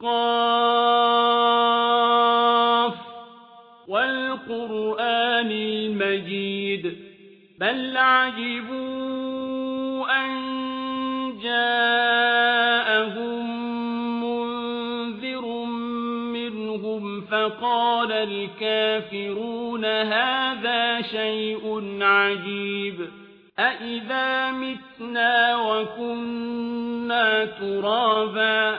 قاف والقرآن المجيد بل عجبوا أن جاءهم منذر منهم فقال الكافرون هذا شيء عجيب أَإِذَا مِتْنَا وَكُنَّا تُرَابًا